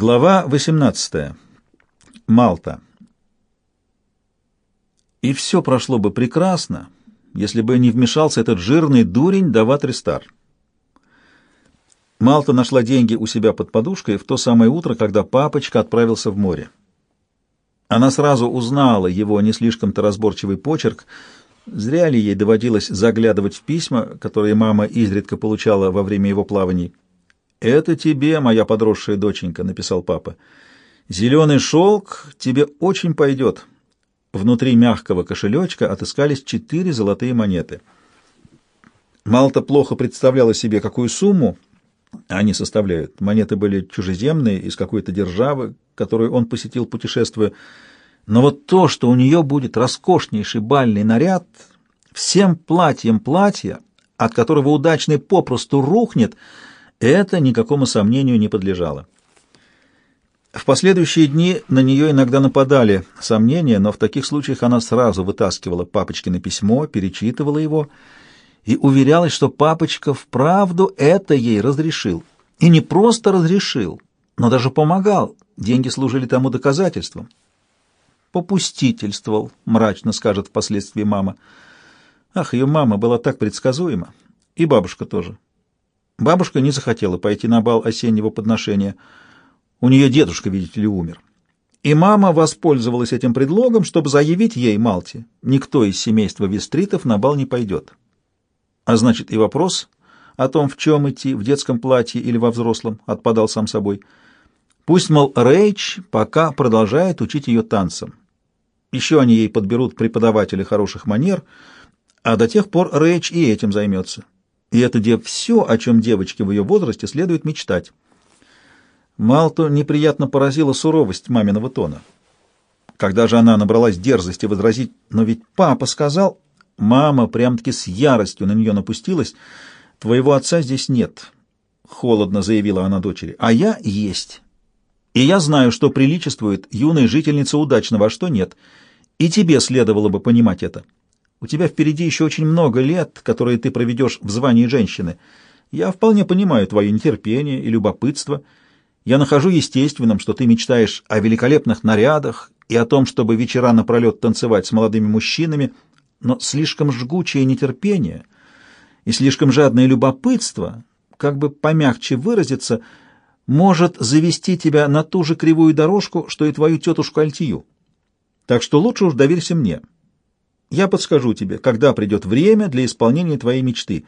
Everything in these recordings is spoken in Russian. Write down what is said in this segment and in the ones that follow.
Глава 18. Малта. И все прошло бы прекрасно, если бы не вмешался этот жирный дурень Дават Ристар. Малта нашла деньги у себя под подушкой в то самое утро, когда папочка отправился в море. Она сразу узнала его не слишком-то разборчивый почерк. Зря ли ей доводилось заглядывать в письма, которые мама изредка получала во время его плаваний. «Это тебе, моя подросшая доченька», — написал папа. «Зеленый шелк тебе очень пойдет». Внутри мягкого кошелечка отыскались четыре золотые монеты. Малта плохо представляла себе, какую сумму они составляют. Монеты были чужеземные, из какой-то державы, которую он посетил, путешествуя. Но вот то, что у нее будет роскошнейший бальный наряд, всем платьем платья, от которого удачный попросту рухнет — это никакому сомнению не подлежало. В последующие дни на нее иногда нападали сомнения, но в таких случаях она сразу вытаскивала папочкино письмо, перечитывала его и уверялась, что папочка вправду это ей разрешил. И не просто разрешил, но даже помогал. Деньги служили тому доказательством. «Попустительствовал», — мрачно скажет впоследствии мама. Ах, ее мама была так предсказуема. И бабушка тоже. Бабушка не захотела пойти на бал осеннего подношения. У нее дедушка, видите ли, умер. И мама воспользовалась этим предлогом, чтобы заявить ей, Малте, никто из семейства Вестритов на бал не пойдет. А значит, и вопрос о том, в чем идти, в детском платье или во взрослом, отпадал сам собой. Пусть, мол, Рейч пока продолжает учить ее танцам. Еще они ей подберут преподавателя хороших манер, а до тех пор Рейч и этим займется. И это где все, о чем девочке в ее возрасте следует мечтать. Малту неприятно поразила суровость маминого тона. Когда же она набралась дерзости возразить, но ведь папа сказал, мама прям-таки с яростью на нее напустилась, твоего отца здесь нет, холодно заявила она дочери, а я есть. И я знаю, что приличествует юной жительнице удачного, а что нет. И тебе следовало бы понимать это. У тебя впереди еще очень много лет, которые ты проведешь в звании женщины. Я вполне понимаю твое нетерпение и любопытство. Я нахожу естественным, что ты мечтаешь о великолепных нарядах и о том, чтобы вечера напролет танцевать с молодыми мужчинами, но слишком жгучее нетерпение и слишком жадное любопытство, как бы помягче выразиться, может завести тебя на ту же кривую дорожку, что и твою тетушку Альтию. Так что лучше уж доверься мне». Я подскажу тебе, когда придет время для исполнения твоей мечты,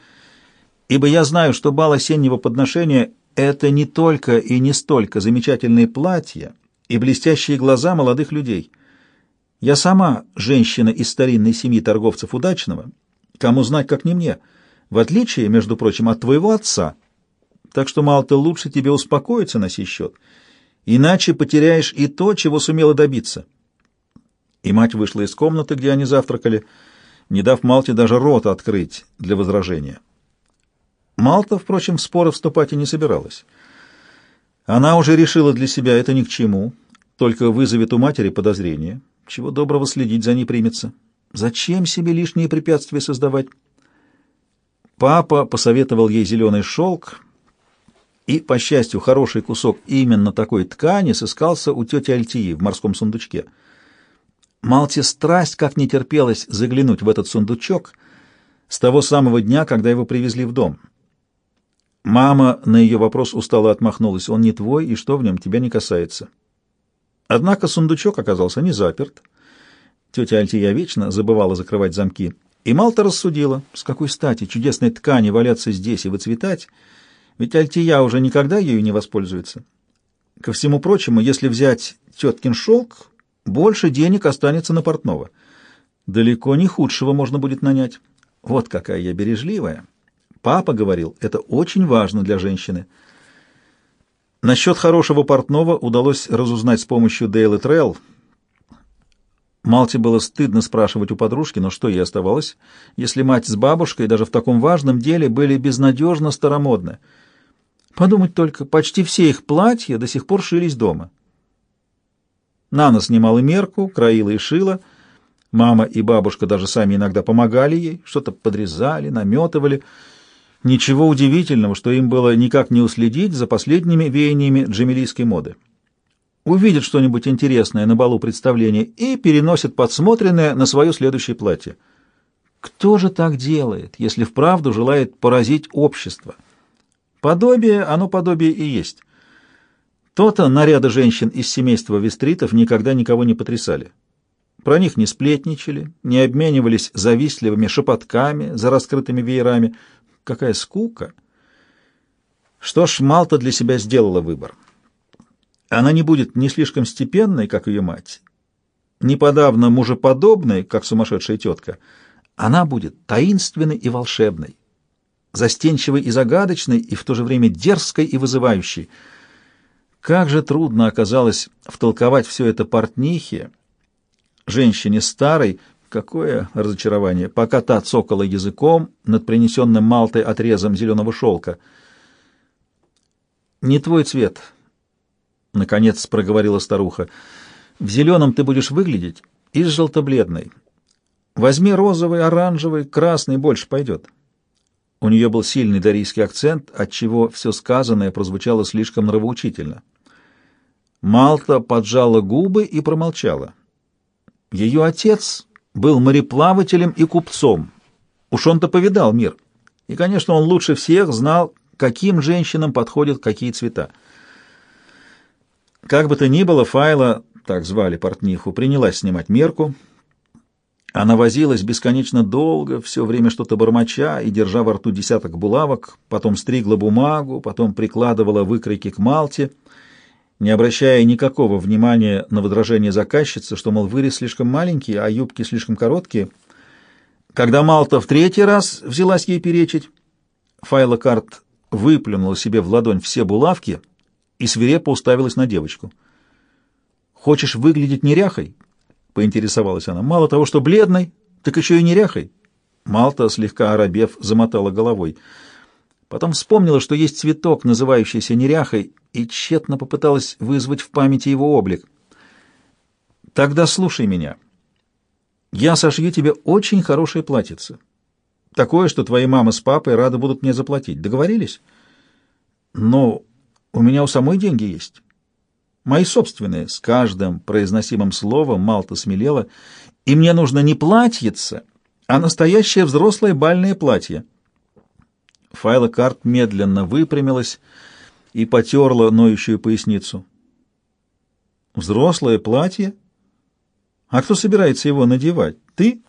ибо я знаю, что бал осеннего подношения — это не только и не столько замечательные платья и блестящие глаза молодых людей. Я сама женщина из старинной семьи торговцев удачного, кому знать, как не мне, в отличие, между прочим, от твоего отца. Так что, мало-то, лучше тебе успокоиться на сей счет, иначе потеряешь и то, чего сумела добиться» и мать вышла из комнаты, где они завтракали, не дав Малте даже рота открыть для возражения. Малта, впрочем, в споры вступать и не собиралась. Она уже решила для себя это ни к чему, только вызовет у матери подозрение, чего доброго следить за ней примется. Зачем себе лишние препятствия создавать? Папа посоветовал ей зеленый шелк, и, по счастью, хороший кусок именно такой ткани сыскался у тети Альтии в морском сундучке — Малте страсть как не терпелось заглянуть в этот сундучок с того самого дня, когда его привезли в дом. Мама на ее вопрос устало отмахнулась. «Он не твой, и что в нем тебя не касается». Однако сундучок оказался не заперт. Тетя Альтия вечно забывала закрывать замки. И Малта рассудила, с какой стати чудесной ткани валяться здесь и выцветать, ведь Альтия уже никогда ею не воспользуется. Ко всему прочему, если взять теткин шелк, больше денег останется на портного. Далеко не худшего можно будет нанять. Вот какая я бережливая. Папа говорил, это очень важно для женщины. Насчет хорошего портного удалось разузнать с помощью Дейл и Трелл. Малте было стыдно спрашивать у подружки, но что ей оставалось, если мать с бабушкой даже в таком важном деле были безнадежно старомодны. Подумать только, почти все их платья до сих пор шились дома. Нана снимала мерку, краила и шила. Мама и бабушка даже сами иногда помогали ей, что-то подрезали, наметывали. Ничего удивительного, что им было никак не уследить за последними веяниями джемилийской моды. увидит что-нибудь интересное на балу представления и переносит подсмотренное на свое следующее платье. Кто же так делает, если вправду желает поразить общество? Подобие, оно подобие и есть. То-то наряды женщин из семейства вестритов никогда никого не потрясали. Про них не сплетничали, не обменивались завистливыми шепотками за раскрытыми веерами. Какая скука! Что ж, Малта для себя сделала выбор. Она не будет ни слишком степенной, как ее мать, ни подавно мужеподобной, как сумасшедшая тетка. Она будет таинственной и волшебной, застенчивой и загадочной, и в то же время дерзкой и вызывающей. Как же трудно оказалось втолковать все это портнихе, женщине старой, какое разочарование, пока та цокала языком над принесенным Малтой отрезом зеленого шелка. «Не твой цвет», — наконец проговорила старуха. «В зеленом ты будешь выглядеть из желто-бледной. Возьми розовый, оранжевый, красный, больше пойдет». У нее был сильный дарийский акцент, отчего все сказанное прозвучало слишком нравоучительно. Малта поджала губы и промолчала. Ее отец был мореплавателем и купцом. Уж он-то повидал мир. И, конечно, он лучше всех знал, каким женщинам подходят какие цвета. Как бы то ни было, Файла, так звали портниху, принялась снимать мерку. Она возилась бесконечно долго, все время что-то бормоча и держа во рту десяток булавок, потом стригла бумагу, потом прикладывала выкройки к Малте — не обращая никакого внимания на возражение заказчицы, что, мол, вырез слишком маленький, а юбки слишком короткие. Когда Малта в третий раз взялась ей перечить, Файла Карт выплюнула себе в ладонь все булавки и свирепо уставилась на девочку. «Хочешь выглядеть неряхой?» — поинтересовалась она. «Мало того, что бледной, так еще и неряхой». Малта, слегка оробев, замотала головой — Потом вспомнила, что есть цветок, называющийся неряхой, и тщетно попыталась вызвать в памяти его облик. «Тогда слушай меня. Я сошью тебе очень хорошее платьице. Такое, что твои мама с папой рады будут мне заплатить. Договорились? Но у меня у самой деньги есть. Мои собственные. С каждым произносимым словом Малта смелела. И мне нужно не платьице, а настоящее взрослое бальное платье. Файла карт медленно выпрямилась и потерла ноющую поясницу. «Взрослое платье? А кто собирается его надевать? Ты?»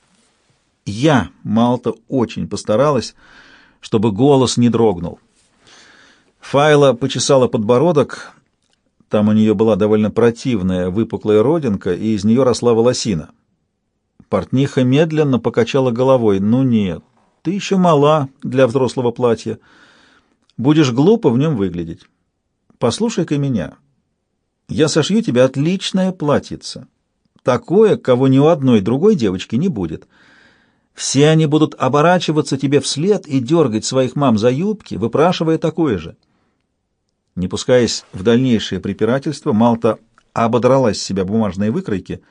«Я!» — Малта очень постаралась, чтобы голос не дрогнул. Файла почесала подбородок. Там у нее была довольно противная выпуклая родинка, и из нее росла волосина. Портниха медленно покачала головой. «Ну нет, ты еще мала для взрослого платья. Будешь глупо в нем выглядеть. Послушай-ка меня. Я сошью тебе отличное платьице. Такое, кого ни у одной другой девочки не будет. Все они будут оборачиваться тебе вслед и дергать своих мам за юбки, выпрашивая такое же. Не пускаясь в дальнейшее препирательство, Малта ободрала с себя бумажные выкройки.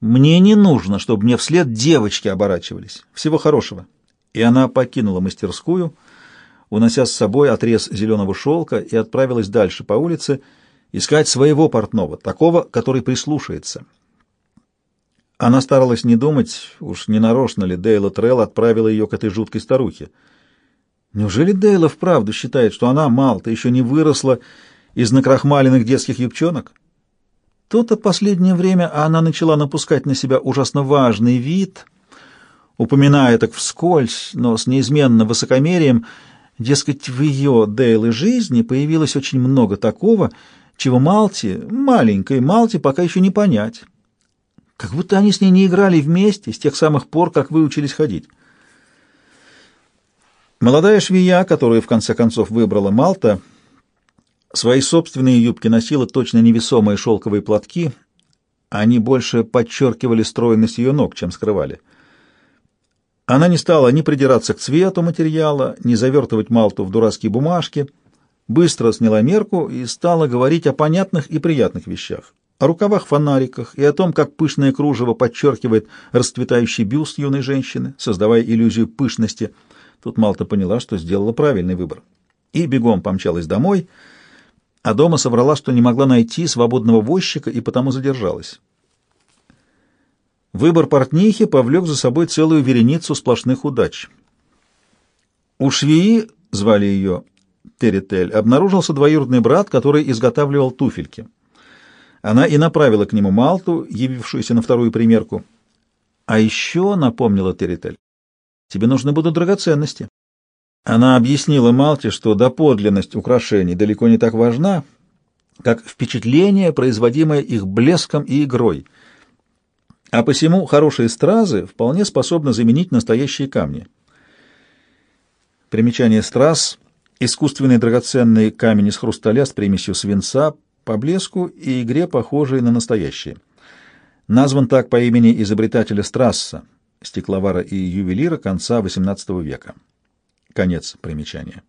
«Мне не нужно, чтобы мне вслед девочки оборачивались. Всего хорошего» и она покинула мастерскую, унося с собой отрез зеленого шелка и отправилась дальше по улице искать своего портного, такого, который прислушается. Она старалась не думать, уж не нарочно ли Дейла Трелл отправила ее к этой жуткой старухе. Неужели Дейла вправду считает, что она, Малта, еще не выросла из накрахмаленных детских юбчонок? То-то последнее время она начала напускать на себя ужасно важный вид — упоминая так вскользь, но с неизменным высокомерием, дескать, в ее Дейлы жизни появилось очень много такого, чего Малти, маленькой Малти, пока еще не понять. Как будто они с ней не играли вместе с тех самых пор, как выучились ходить. Молодая швея, которую в конце концов выбрала Малта, свои собственные юбки носила точно невесомые шелковые платки, они больше подчеркивали стройность ее ног, чем скрывали. Она не стала ни придираться к цвету материала, ни завертывать Малту в дурацкие бумажки, быстро сняла мерку и стала говорить о понятных и приятных вещах, о рукавах-фонариках и о том, как пышное кружево подчеркивает расцветающий бюст юной женщины, создавая иллюзию пышности. Тут Малта поняла, что сделала правильный выбор. И бегом помчалась домой, а дома соврала, что не могла найти свободного возчика и потому задержалась. Выбор портнихи повлек за собой целую вереницу сплошных удач. У швеи, звали ее Территель, обнаружился двоюродный брат, который изготавливал туфельки. Она и направила к нему Малту, явившуюся на вторую примерку. «А еще», — напомнила Территель, — «тебе нужны будут драгоценности». Она объяснила Малте, что доподлинность украшений далеко не так важна, как впечатление, производимое их блеском и игрой — а посему хорошие стразы вполне способны заменить настоящие камни. Примечание страз — искусственный драгоценный камень из хрусталя с примесью свинца, по блеску и игре похожие на настоящие. Назван так по имени изобретателя Страсса, стекловара и ювелира конца XVIII века. Конец примечания.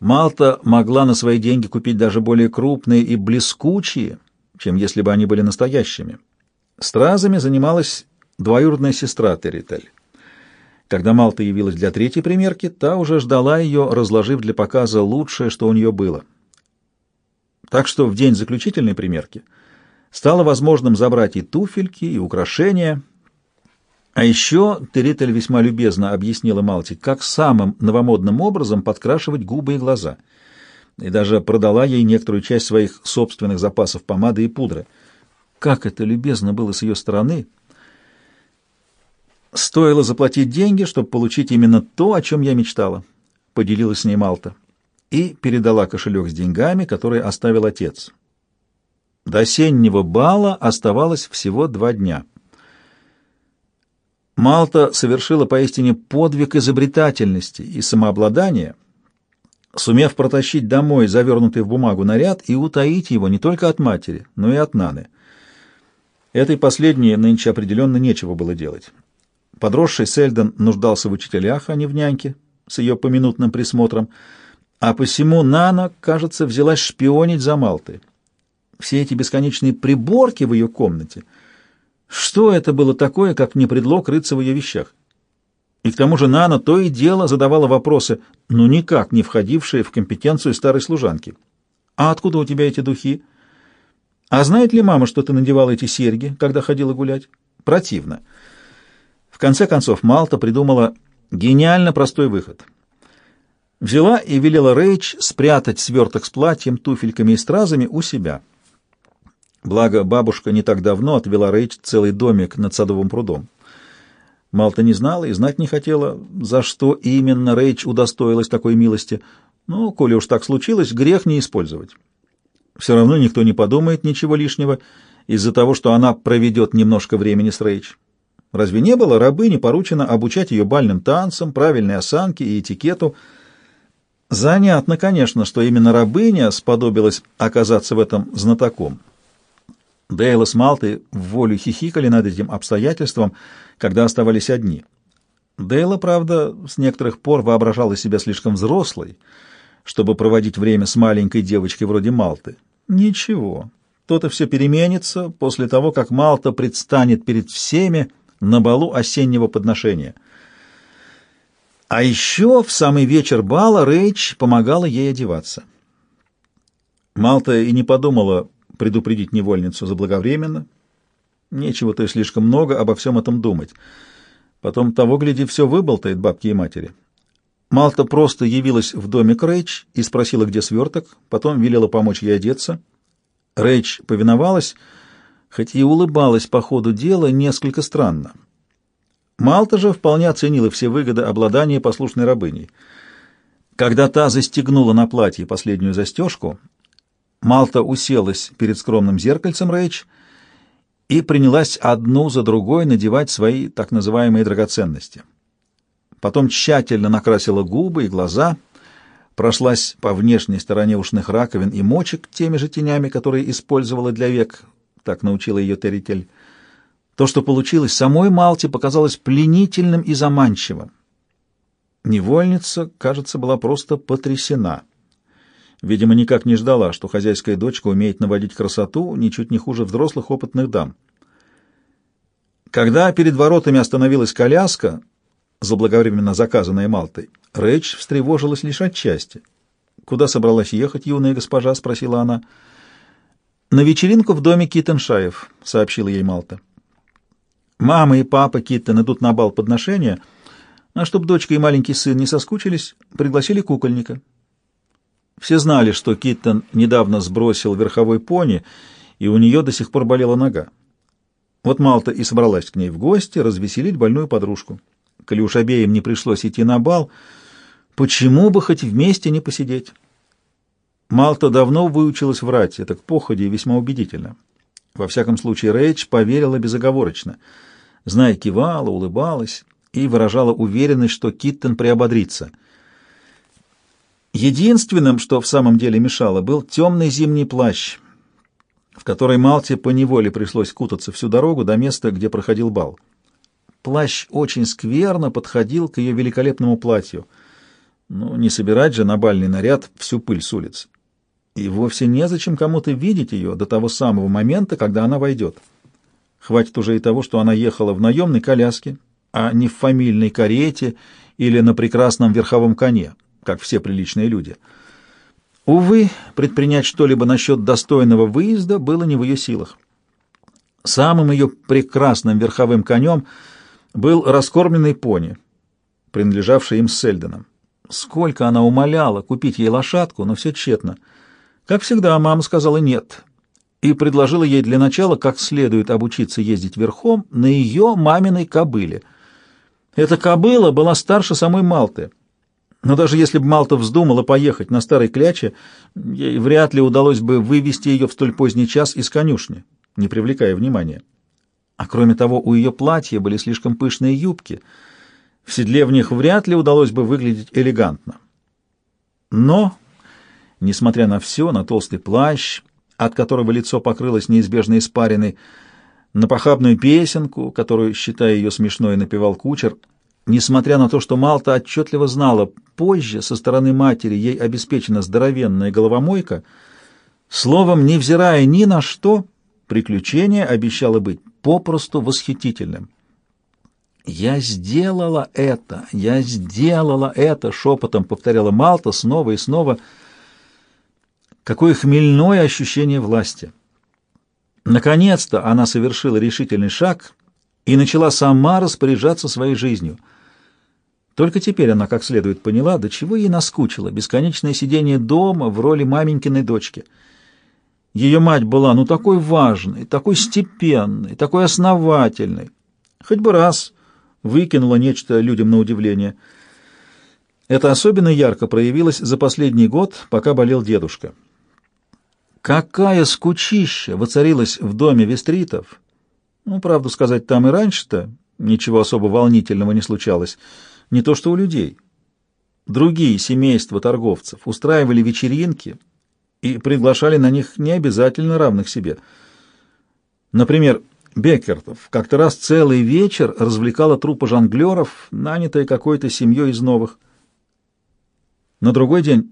Малта могла на свои деньги купить даже более крупные и блескучие — чем если бы они были настоящими. Стразами занималась двоюродная сестра Территель. Когда Малта явилась для третьей примерки, та уже ждала ее, разложив для показа лучшее, что у нее было. Так что в день заключительной примерки стало возможным забрать и туфельки, и украшения. А еще Территель весьма любезно объяснила Малте, как самым новомодным образом подкрашивать губы и глаза — и даже продала ей некоторую часть своих собственных запасов помады и пудры. Как это любезно было с ее стороны! Стоило заплатить деньги, чтобы получить именно то, о чем я мечтала, — поделилась с ней Малта, и передала кошелек с деньгами, который оставил отец. До осеннего бала оставалось всего два дня. Малта совершила поистине подвиг изобретательности и самообладания — сумев протащить домой завернутый в бумагу наряд и утаить его не только от матери, но и от Наны. Этой последней нынче определенно нечего было делать. Подросший Сельден нуждался в учителях, а не в няньке, с ее поминутным присмотром, а посему Нана, кажется, взялась шпионить за Малтой. Все эти бесконечные приборки в ее комнате. Что это было такое, как не предлог рыться в ее вещах? И к тому же Нана то и дело задавала вопросы, но никак не входившие в компетенцию старой служанки. «А откуда у тебя эти духи? А знает ли мама, что ты надевала эти серьги, когда ходила гулять?» Противно. В конце концов, Малта придумала гениально простой выход. Взяла и велела Рейч спрятать сверток с платьем, туфельками и стразами у себя. Благо, бабушка не так давно отвела Рейч целый домик над садовым прудом. Малта не знала и знать не хотела, за что именно Рейч удостоилась такой милости, но, коли уж так случилось, грех не использовать. Все равно никто не подумает ничего лишнего из-за того, что она проведет немножко времени с Рейч. Разве не было рабыне поручено обучать ее бальным танцам, правильной осанке и этикету? Занятно, конечно, что именно рабыня сподобилась оказаться в этом знатоком. Дейла с Малтой в волю хихикали над этим обстоятельством, когда оставались одни. Дейла, правда, с некоторых пор воображала себя слишком взрослой, чтобы проводить время с маленькой девочкой вроде Малты. Ничего, то-то все переменится после того, как Малта предстанет перед всеми на балу осеннего подношения. А еще в самый вечер бала Рейч помогала ей одеваться. Малта и не подумала предупредить невольницу заблаговременно. Нечего то слишком много обо всем этом думать. Потом того, гляди, все выболтает бабки и матери. Малта просто явилась в домик Рэйч и спросила, где сверток, потом велела помочь ей одеться. Рэйч повиновалась, хоть и улыбалась по ходу дела несколько странно. Малта же вполне оценила все выгоды обладания послушной рабыней. Когда та застегнула на платье последнюю застежку, Малта уселась перед скромным зеркальцем Рэйч и принялась одну за другой надевать свои так называемые драгоценности. Потом тщательно накрасила губы и глаза, прошлась по внешней стороне ушных раковин и мочек теми же тенями, которые использовала для век, так научила ее Территель. То, что получилось самой Малте, показалось пленительным и заманчивым. Невольница, кажется, была просто потрясена. Видимо, никак не ждала, что хозяйская дочка умеет наводить красоту ничуть не хуже взрослых опытных дам. Когда перед воротами остановилась коляска, заблаговременно заказанная Малтой, Рэч встревожилась лишь отчасти. «Куда собралась ехать, юная госпожа?» — спросила она. «На вечеринку в доме Киттеншаев», — сообщила ей Малта. «Мама и папа Киттен идут на бал подношения, а чтобы дочка и маленький сын не соскучились, пригласили кукольника». Все знали, что Киттен недавно сбросил верховой пони, и у нее до сих пор болела нога. Вот Малта и собралась к ней в гости развеселить больную подружку. Уж обеим не пришлось идти на бал, почему бы хоть вместе не посидеть? Малта давно выучилась врать, это к походе весьма убедительно. Во всяком случае, Рэйч поверила безоговорочно. Зная, кивала, улыбалась и выражала уверенность, что Киттен приободрится. Единственным, что в самом деле мешало, был темный зимний плащ, в который Малте поневоле пришлось кутаться всю дорогу до места, где проходил бал. Плащ очень скверно подходил к ее великолепному платью. Ну, не собирать же на бальный наряд всю пыль с улиц. И вовсе незачем кому-то видеть ее до того самого момента, когда она войдет. Хватит уже и того, что она ехала в наемной коляске, а не в фамильной карете или на прекрасном верховом коне, как все приличные люди. Увы, предпринять что-либо насчет достойного выезда было не в ее силах. Самым ее прекрасным верховым конем — был раскормленный пони, принадлежавший им с Сельденом. Сколько она умоляла купить ей лошадку, но все тщетно. Как всегда, мама сказала «нет» и предложила ей для начала как следует обучиться ездить верхом на ее маминой кобыле. Эта кобыла была старше самой Малты. Но даже если бы Малта вздумала поехать на старой кляче, ей вряд ли удалось бы вывести ее в столь поздний час из конюшни, не привлекая внимания. А кроме того, у ее платья были слишком пышные юбки. В седле в них вряд ли удалось бы выглядеть элегантно. Но, несмотря на все, на толстый плащ, от которого лицо покрылось неизбежной испариной, на похабную песенку, которую, считая ее смешной, напевал кучер, несмотря на то, что Малта отчетливо знала, позже со стороны матери ей обеспечена здоровенная головомойка, словом, невзирая ни на что, приключение обещало быть попросту восхитительным. «Я сделала это! Я сделала это!» — шепотом повторяла Малта снова и снова. Какое хмельное ощущение власти! Наконец-то она совершила решительный шаг и начала сама распоряжаться своей жизнью. Только теперь она как следует поняла, до чего ей наскучило бесконечное сидение дома в роли маменькиной дочки — ее мать была ну такой важной, такой степенной, такой основательной. Хоть бы раз выкинула нечто людям на удивление. Это особенно ярко проявилось за последний год, пока болел дедушка. Какая скучища воцарилась в доме Вестритов! Ну, правду сказать, там и раньше-то ничего особо волнительного не случалось. Не то что у людей. Другие семейства торговцев устраивали вечеринки — и приглашали на них не обязательно равных себе. Например, Беккертов как-то раз целый вечер развлекала труппа жонглеров, нанятая какой-то семьей из новых. На другой день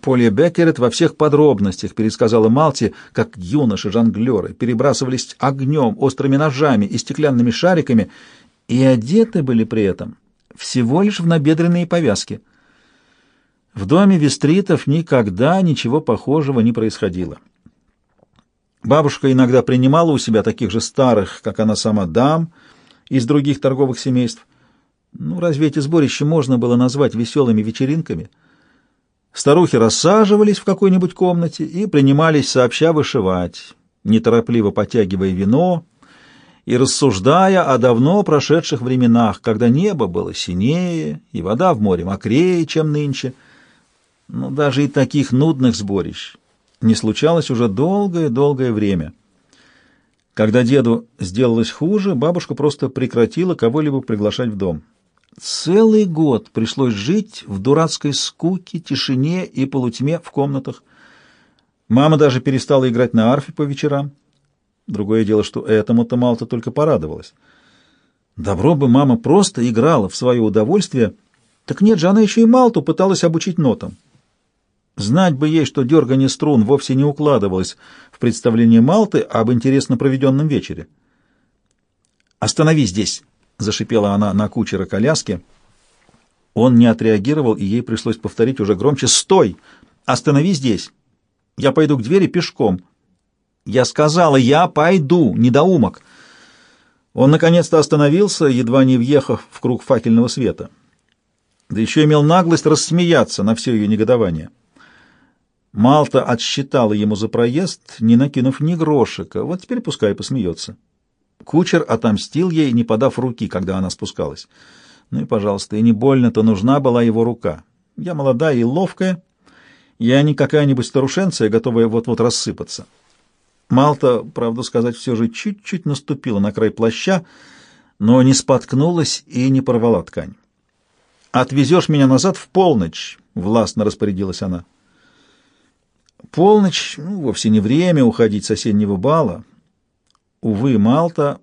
Полия Беккерет во всех подробностях пересказала Малти, как юноши-жонглеры перебрасывались огнем, острыми ножами и стеклянными шариками, и одеты были при этом всего лишь в набедренные повязки — в доме Вестритов никогда ничего похожего не происходило. Бабушка иногда принимала у себя таких же старых, как она сама, дам из других торговых семейств. Ну, разве эти сборища можно было назвать веселыми вечеринками? Старухи рассаживались в какой-нибудь комнате и принимались сообща вышивать, неторопливо потягивая вино и рассуждая о давно прошедших временах, когда небо было синее и вода в море мокрее, чем нынче — но даже и таких нудных сборищ не случалось уже долгое-долгое время. Когда деду сделалось хуже, бабушка просто прекратила кого-либо приглашать в дом. Целый год пришлось жить в дурацкой скуке, тишине и полутьме в комнатах. Мама даже перестала играть на арфе по вечерам. Другое дело, что этому-то Малта только порадовалась. Добро бы мама просто играла в свое удовольствие, так нет же, она еще и Малту пыталась обучить нотам. Знать бы ей, что дергание струн вовсе не укладывалось в представление Малты об интересно проведенном вечере. «Останови здесь!» — зашипела она на кучера коляски. Он не отреагировал, и ей пришлось повторить уже громче «Стой!» Останови здесь. Я пойду к двери пешком. Я сказала, я пойду, недоумок. Он наконец-то остановился, едва не въехав в круг факельного света. Да еще имел наглость рассмеяться на все ее негодование. Малта отсчитала ему за проезд, не накинув ни грошика. Вот теперь пускай посмеется. Кучер отомстил ей, не подав руки, когда она спускалась. Ну и, пожалуйста, и не больно-то нужна была его рука. Я молодая и ловкая, я не какая-нибудь старушенция, готовая вот-вот рассыпаться. Малта, правду сказать, все же чуть-чуть наступила на край плаща, но не споткнулась и не порвала ткань. «Отвезешь меня назад в полночь», — властно распорядилась она. Полночь, ну, вовсе не время уходить с осеннего бала. Увы, Малта,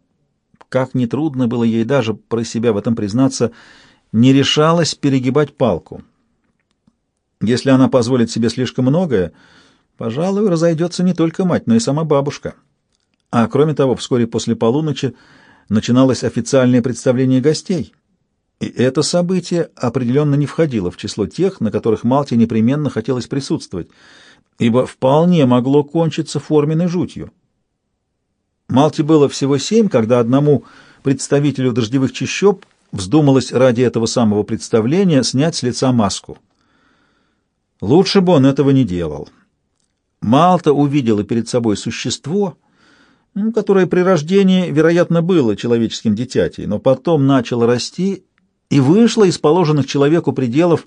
как нетрудно было ей даже про себя в этом признаться, не решалась перегибать палку. Если она позволит себе слишком многое, пожалуй, разойдется не только мать, но и сама бабушка. А кроме того, вскоре после полуночи начиналось официальное представление гостей. И это событие определенно не входило в число тех, на которых Малте непременно хотелось присутствовать, ибо вполне могло кончиться форменной жутью. Малте было всего семь, когда одному представителю дождевых чащоб вздумалось ради этого самого представления снять с лица маску. Лучше бы он этого не делал. Малта увидела перед собой существо, ну, которое при рождении, вероятно, было человеческим дитятей, но потом начало расти и вышло из положенных человеку пределов,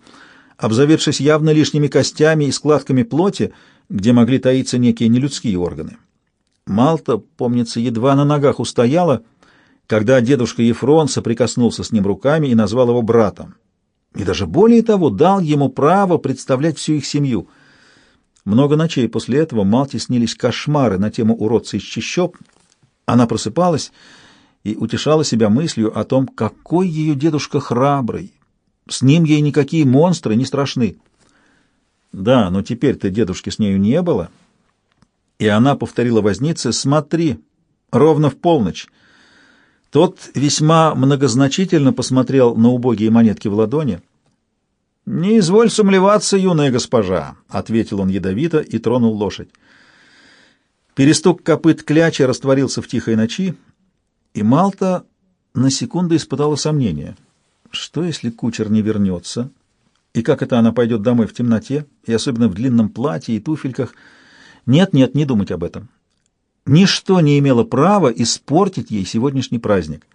обзаведшись явно лишними костями и складками плоти, где могли таиться некие нелюдские органы. Малта, помнится, едва на ногах устояла, когда дедушка Ефрон соприкоснулся с ним руками и назвал его братом и даже более того дал ему право представлять всю их семью. Много ночей после этого Малте снились кошмары на тему уродца из чащоб. Она просыпалась и утешала себя мыслью о том, какой ее дедушка храбрый. С ним ей никакие монстры не страшны. Да, но теперь-то дедушки с нею не было. И она повторила вознице «Смотри, ровно в полночь». Тот весьма многозначительно посмотрел на убогие монетки в ладони. «Не изволь сумлеваться, юная госпожа», — ответил он ядовито и тронул лошадь. Перестук копыт кляча растворился в тихой ночи, и Малта на секунду испытала сомнение. Что, если кучер не вернется? И как это она пойдет домой в темноте, и особенно в длинном платье и туфельках? Нет, нет, не думать об этом. Ничто не имело права испортить ей сегодняшний праздник.